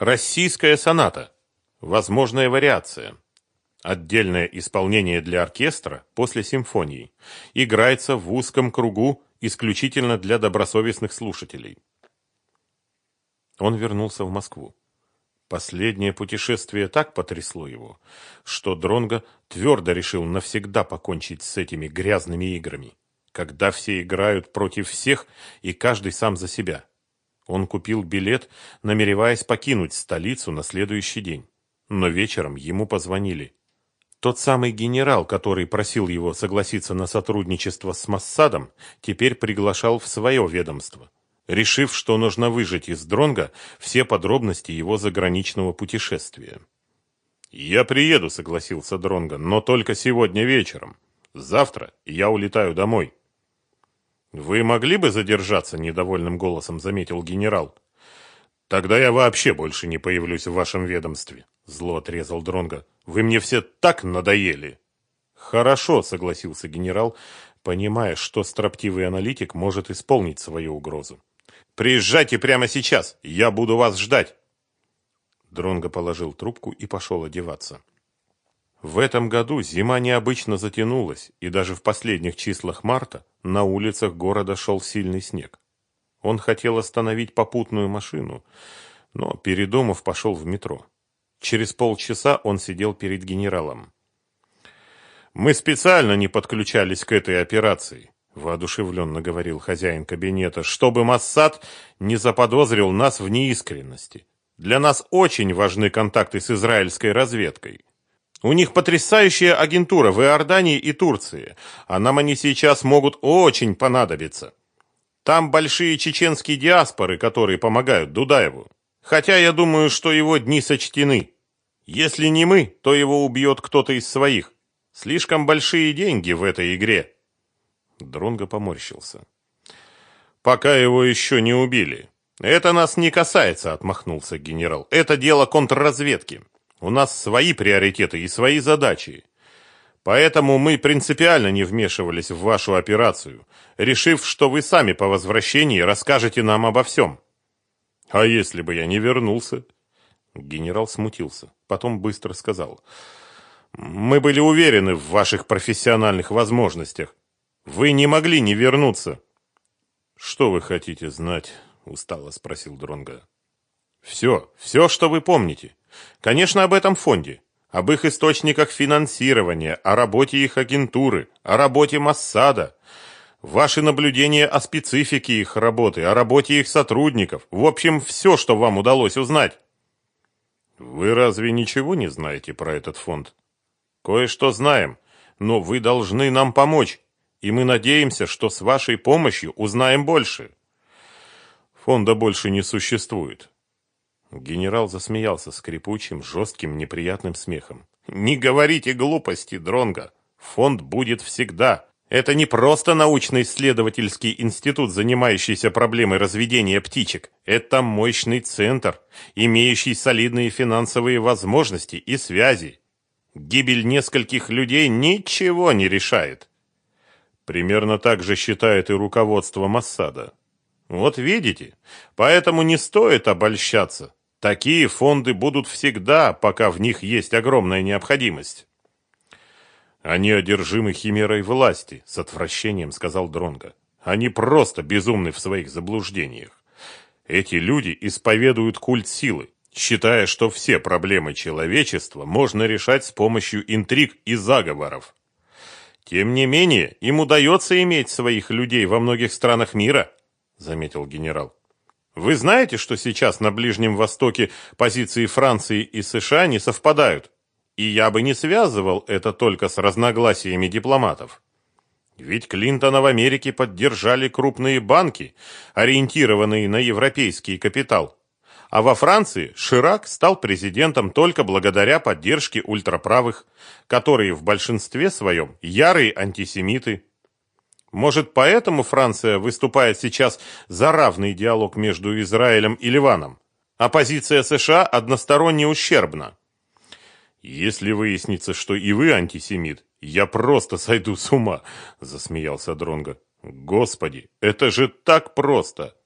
Российская соната. Возможная вариация. Отдельное исполнение для оркестра после симфонии. Играется в узком кругу исключительно для добросовестных слушателей. Он вернулся в Москву. Последнее путешествие так потрясло его, что Дронго твердо решил навсегда покончить с этими грязными играми, когда все играют против всех и каждый сам за себя. Он купил билет, намереваясь покинуть столицу на следующий день. Но вечером ему позвонили. Тот самый генерал, который просил его согласиться на сотрудничество с Массадом, теперь приглашал в свое ведомство, решив, что нужно выжать из Дронга все подробности его заграничного путешествия. «Я приеду», — согласился Дронга, — «но только сегодня вечером. Завтра я улетаю домой». «Вы могли бы задержаться?» – недовольным голосом заметил генерал. «Тогда я вообще больше не появлюсь в вашем ведомстве», – зло отрезал Дронга. «Вы мне все так надоели». «Хорошо», – согласился генерал, понимая, что строптивый аналитик может исполнить свою угрозу. «Приезжайте прямо сейчас, я буду вас ждать». Дронго положил трубку и пошел одеваться. В этом году зима необычно затянулась, и даже в последних числах марта на улицах города шел сильный снег. Он хотел остановить попутную машину, но, передумав, пошел в метро. Через полчаса он сидел перед генералом. «Мы специально не подключались к этой операции», – воодушевленно говорил хозяин кабинета, «чтобы Массад не заподозрил нас в неискренности. Для нас очень важны контакты с израильской разведкой». У них потрясающая агентура в Иордании и Турции, а нам они сейчас могут очень понадобиться. Там большие чеченские диаспоры, которые помогают Дудаеву. Хотя я думаю, что его дни сочтены. Если не мы, то его убьет кто-то из своих. Слишком большие деньги в этой игре. Дронго поморщился. Пока его еще не убили. Это нас не касается, отмахнулся генерал. Это дело контрразведки. У нас свои приоритеты и свои задачи. Поэтому мы принципиально не вмешивались в вашу операцию, решив, что вы сами по возвращении расскажете нам обо всем. А если бы я не вернулся? Генерал смутился, потом быстро сказал. Мы были уверены в ваших профессиональных возможностях. Вы не могли не вернуться. Что вы хотите знать? устало спросил Дронга. Все, все, что вы помните. Конечно, об этом фонде, об их источниках финансирования, о работе их агентуры, о работе Моссада, ваши наблюдения о специфике их работы, о работе их сотрудников, в общем, все, что вам удалось узнать. Вы разве ничего не знаете про этот фонд? Кое-что знаем, но вы должны нам помочь, и мы надеемся, что с вашей помощью узнаем больше. Фонда больше не существует. Генерал засмеялся скрипучим, жестким, неприятным смехом. «Не говорите глупости, Дронга. Фонд будет всегда. Это не просто научно-исследовательский институт, занимающийся проблемой разведения птичек. Это мощный центр, имеющий солидные финансовые возможности и связи. Гибель нескольких людей ничего не решает. Примерно так же считает и руководство Моссада. Вот видите, поэтому не стоит обольщаться. Такие фонды будут всегда, пока в них есть огромная необходимость. Они одержимы химерой власти, с отвращением сказал Дронга. Они просто безумны в своих заблуждениях. Эти люди исповедуют культ силы, считая, что все проблемы человечества можно решать с помощью интриг и заговоров. Тем не менее, им удается иметь своих людей во многих странах мира, заметил генерал. Вы знаете, что сейчас на Ближнем Востоке позиции Франции и США не совпадают? И я бы не связывал это только с разногласиями дипломатов. Ведь Клинтона в Америке поддержали крупные банки, ориентированные на европейский капитал. А во Франции Ширак стал президентом только благодаря поддержке ультраправых, которые в большинстве своем ярые антисемиты. Может, поэтому Франция выступает сейчас за равный диалог между Израилем и Ливаном, а позиция США односторонне ущербна? Если выяснится, что и вы антисемит, я просто сойду с ума, засмеялся Дронга. Господи, это же так просто.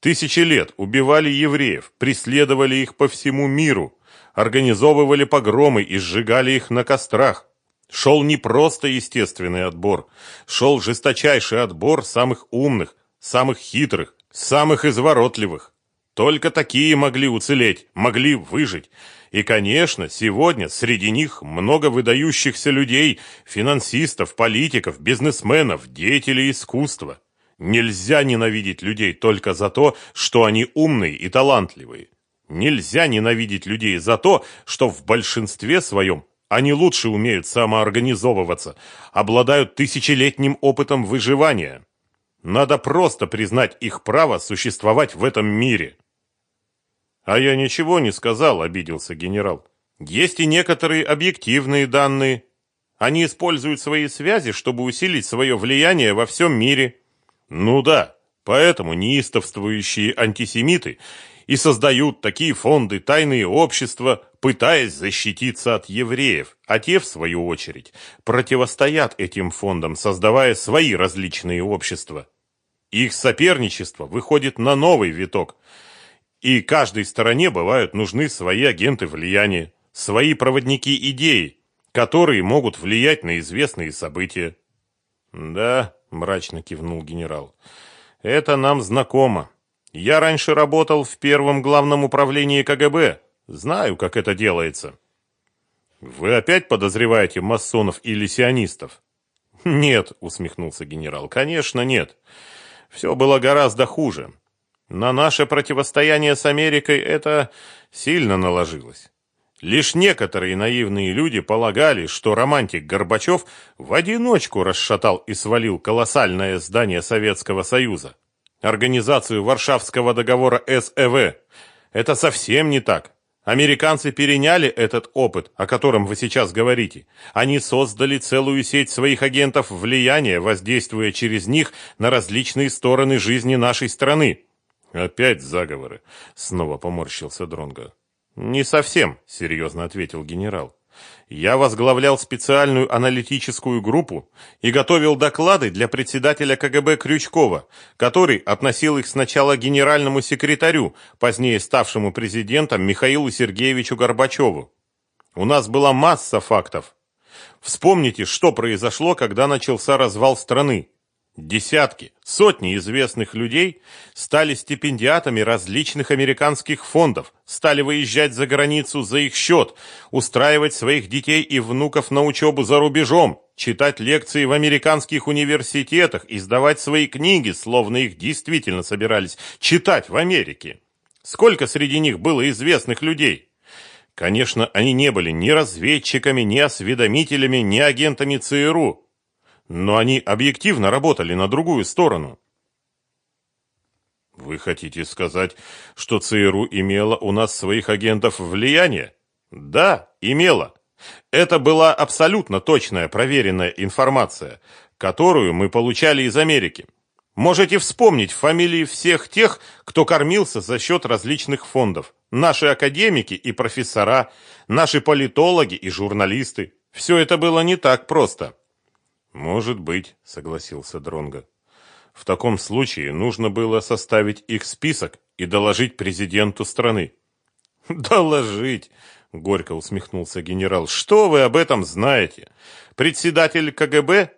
Тысячи лет убивали евреев, преследовали их по всему миру, организовывали погромы и сжигали их на кострах. Шел не просто естественный отбор, шел жесточайший отбор самых умных, самых хитрых, самых изворотливых. Только такие могли уцелеть, могли выжить. И, конечно, сегодня среди них много выдающихся людей, финансистов, политиков, бизнесменов, деятелей искусства. Нельзя ненавидеть людей только за то, что они умные и талантливые. Нельзя ненавидеть людей за то, что в большинстве своем они лучше умеют самоорганизовываться, обладают тысячелетним опытом выживания. Надо просто признать их право существовать в этом мире. А я ничего не сказал, обиделся генерал. Есть и некоторые объективные данные. Они используют свои связи, чтобы усилить свое влияние во всем мире. Ну да, поэтому неистовствующие антисемиты и создают такие фонды, тайные общества, пытаясь защититься от евреев, а те, в свою очередь, противостоят этим фондам, создавая свои различные общества. Их соперничество выходит на новый виток – и каждой стороне бывают нужны свои агенты влияния, свои проводники идей, которые могут влиять на известные события. Да, мрачно кивнул генерал. Это нам знакомо. Я раньше работал в первом главном управлении КГБ. Знаю, как это делается. Вы опять подозреваете масонов или сионистов? Нет, усмехнулся генерал. Конечно, нет. Все было гораздо хуже. На наше противостояние с Америкой это сильно наложилось. Лишь некоторые наивные люди полагали, что романтик Горбачев в одиночку расшатал и свалил колоссальное здание Советского Союза, организацию Варшавского договора СЭВ. Это совсем не так. Американцы переняли этот опыт, о котором вы сейчас говорите. Они создали целую сеть своих агентов влияния, воздействуя через них на различные стороны жизни нашей страны. Опять заговоры. Снова поморщился Дронга. Не совсем, серьезно ответил генерал. Я возглавлял специальную аналитическую группу и готовил доклады для председателя КГБ Крючкова, который относил их сначала генеральному секретарю, позднее ставшему президентом Михаилу Сергеевичу Горбачеву. У нас была масса фактов. Вспомните, что произошло, когда начался развал страны. Десятки, сотни известных людей стали стипендиатами различных американских фондов, стали выезжать за границу за их счет, устраивать своих детей и внуков на учебу за рубежом, читать лекции в американских университетах, издавать свои книги, словно их действительно собирались читать в Америке. Сколько среди них было известных людей? Конечно, они не были ни разведчиками, ни осведомителями, ни агентами ЦРУ, но они объективно работали на другую сторону. Вы хотите сказать, что ЦРУ имела у нас своих агентов влияние? Да, имела. Это была абсолютно точная проверенная информация, которую мы получали из Америки. Можете вспомнить фамилии всех тех, кто кормился за счет различных фондов. Наши академики и профессора, наши политологи и журналисты. Все это было не так просто. Может быть, согласился Дронга. В таком случае нужно было составить их список и доложить президенту страны. Доложить, горько усмехнулся генерал. Что вы об этом знаете? Председатель КГБ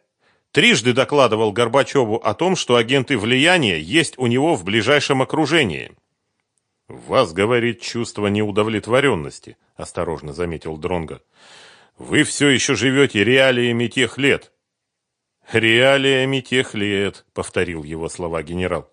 трижды докладывал Горбачеву о том, что агенты влияния есть у него в ближайшем окружении. Вас говорит чувство неудовлетворенности», — осторожно заметил Дронга. Вы все еще живете реалиями тех лет. «Реалиями тех лет», — повторил его слова генерал.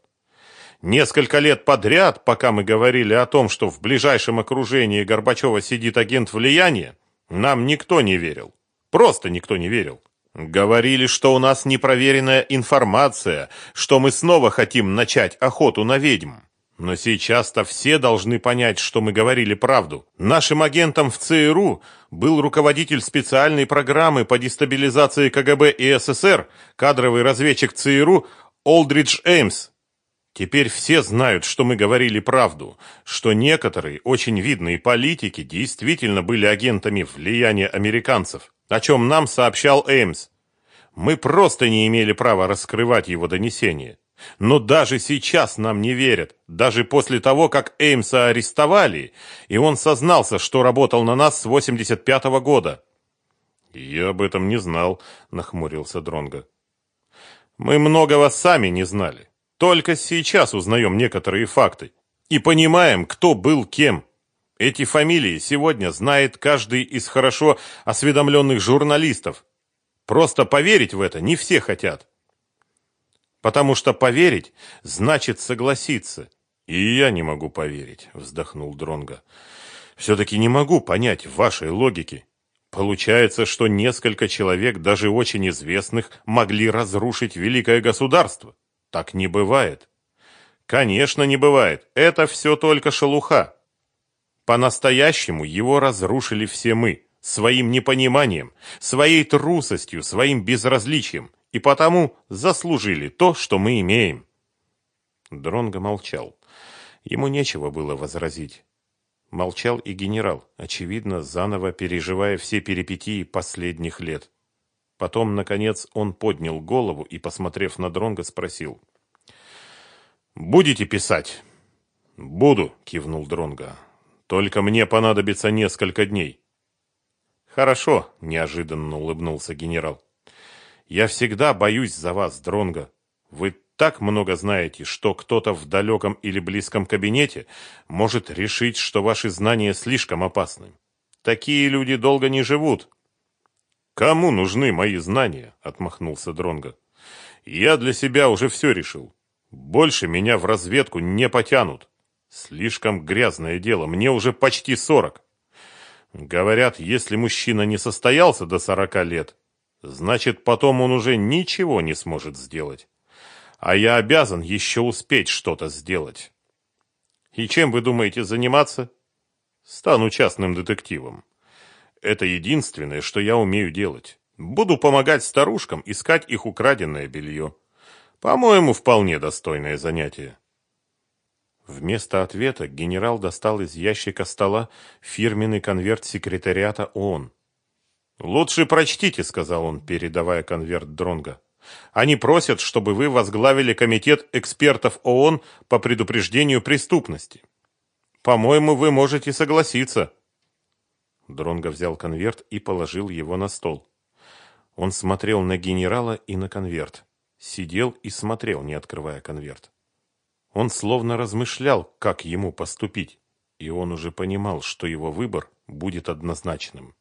Несколько лет подряд, пока мы говорили о том, что в ближайшем окружении Горбачева сидит агент влияния, нам никто не верил. Просто никто не верил. Говорили, что у нас непроверенная информация, что мы снова хотим начать охоту на ведьм. Но сейчас-то все должны понять, что мы говорили правду. Нашим агентом в ЦРУ был руководитель специальной программы по дестабилизации КГБ и СССР, кадровый разведчик ЦРУ Олдридж Эймс. Теперь все знают, что мы говорили правду, что некоторые очень видные политики действительно были агентами влияния американцев, о чем нам сообщал Эймс. Мы просто не имели права раскрывать его донесения. Но даже сейчас нам не верят, даже после того, как Эймса арестовали, и он сознался, что работал на нас с 85-го года. Я об этом не знал, нахмурился Дронга. Мы многого сами не знали. Только сейчас узнаем некоторые факты и понимаем, кто был кем. Эти фамилии сегодня знает каждый из хорошо осведомленных журналистов. Просто поверить в это не все хотят. Потому что поверить значит согласиться. И я не могу поверить, вздохнул Дронга. Все-таки не могу понять вашей логики. Получается, что несколько человек, даже очень известных, могли разрушить великое государство. Так не бывает. Конечно, не бывает. Это все только шелуха. По-настоящему его разрушили все мы, своим непониманием, своей трусостью, своим безразличием и потому заслужили то, что мы имеем. Дронго молчал. Ему нечего было возразить. Молчал и генерал, очевидно, заново переживая все перипетии последних лет. Потом, наконец, он поднял голову и, посмотрев на Дронга, спросил. «Будете писать?» «Буду», — кивнул Дронга. «Только мне понадобится несколько дней». «Хорошо», — неожиданно улыбнулся генерал. Я всегда боюсь за вас, Дронго. Вы так много знаете, что кто-то в далеком или близком кабинете может решить, что ваши знания слишком опасны. Такие люди долго не живут. Кому нужны мои знания? отмахнулся Дронго. Я для себя уже все решил. Больше меня в разведку не потянут. Слишком грязное дело, мне уже почти сорок. Говорят, если мужчина не состоялся до сорока лет, Значит, потом он уже ничего не сможет сделать. А я обязан еще успеть что-то сделать. И чем вы думаете заниматься? Стану частным детективом. Это единственное, что я умею делать. Буду помогать старушкам искать их украденное белье. По-моему, вполне достойное занятие. Вместо ответа генерал достал из ящика стола фирменный конверт секретариата ООН. «Лучше прочтите», — сказал он, передавая конверт Дронга. «Они просят, чтобы вы возглавили комитет экспертов ООН по предупреждению преступности. По-моему, вы можете согласиться». Дронго взял конверт и положил его на стол. Он смотрел на генерала и на конверт. Сидел и смотрел, не открывая конверт. Он словно размышлял, как ему поступить, и он уже понимал, что его выбор будет однозначным.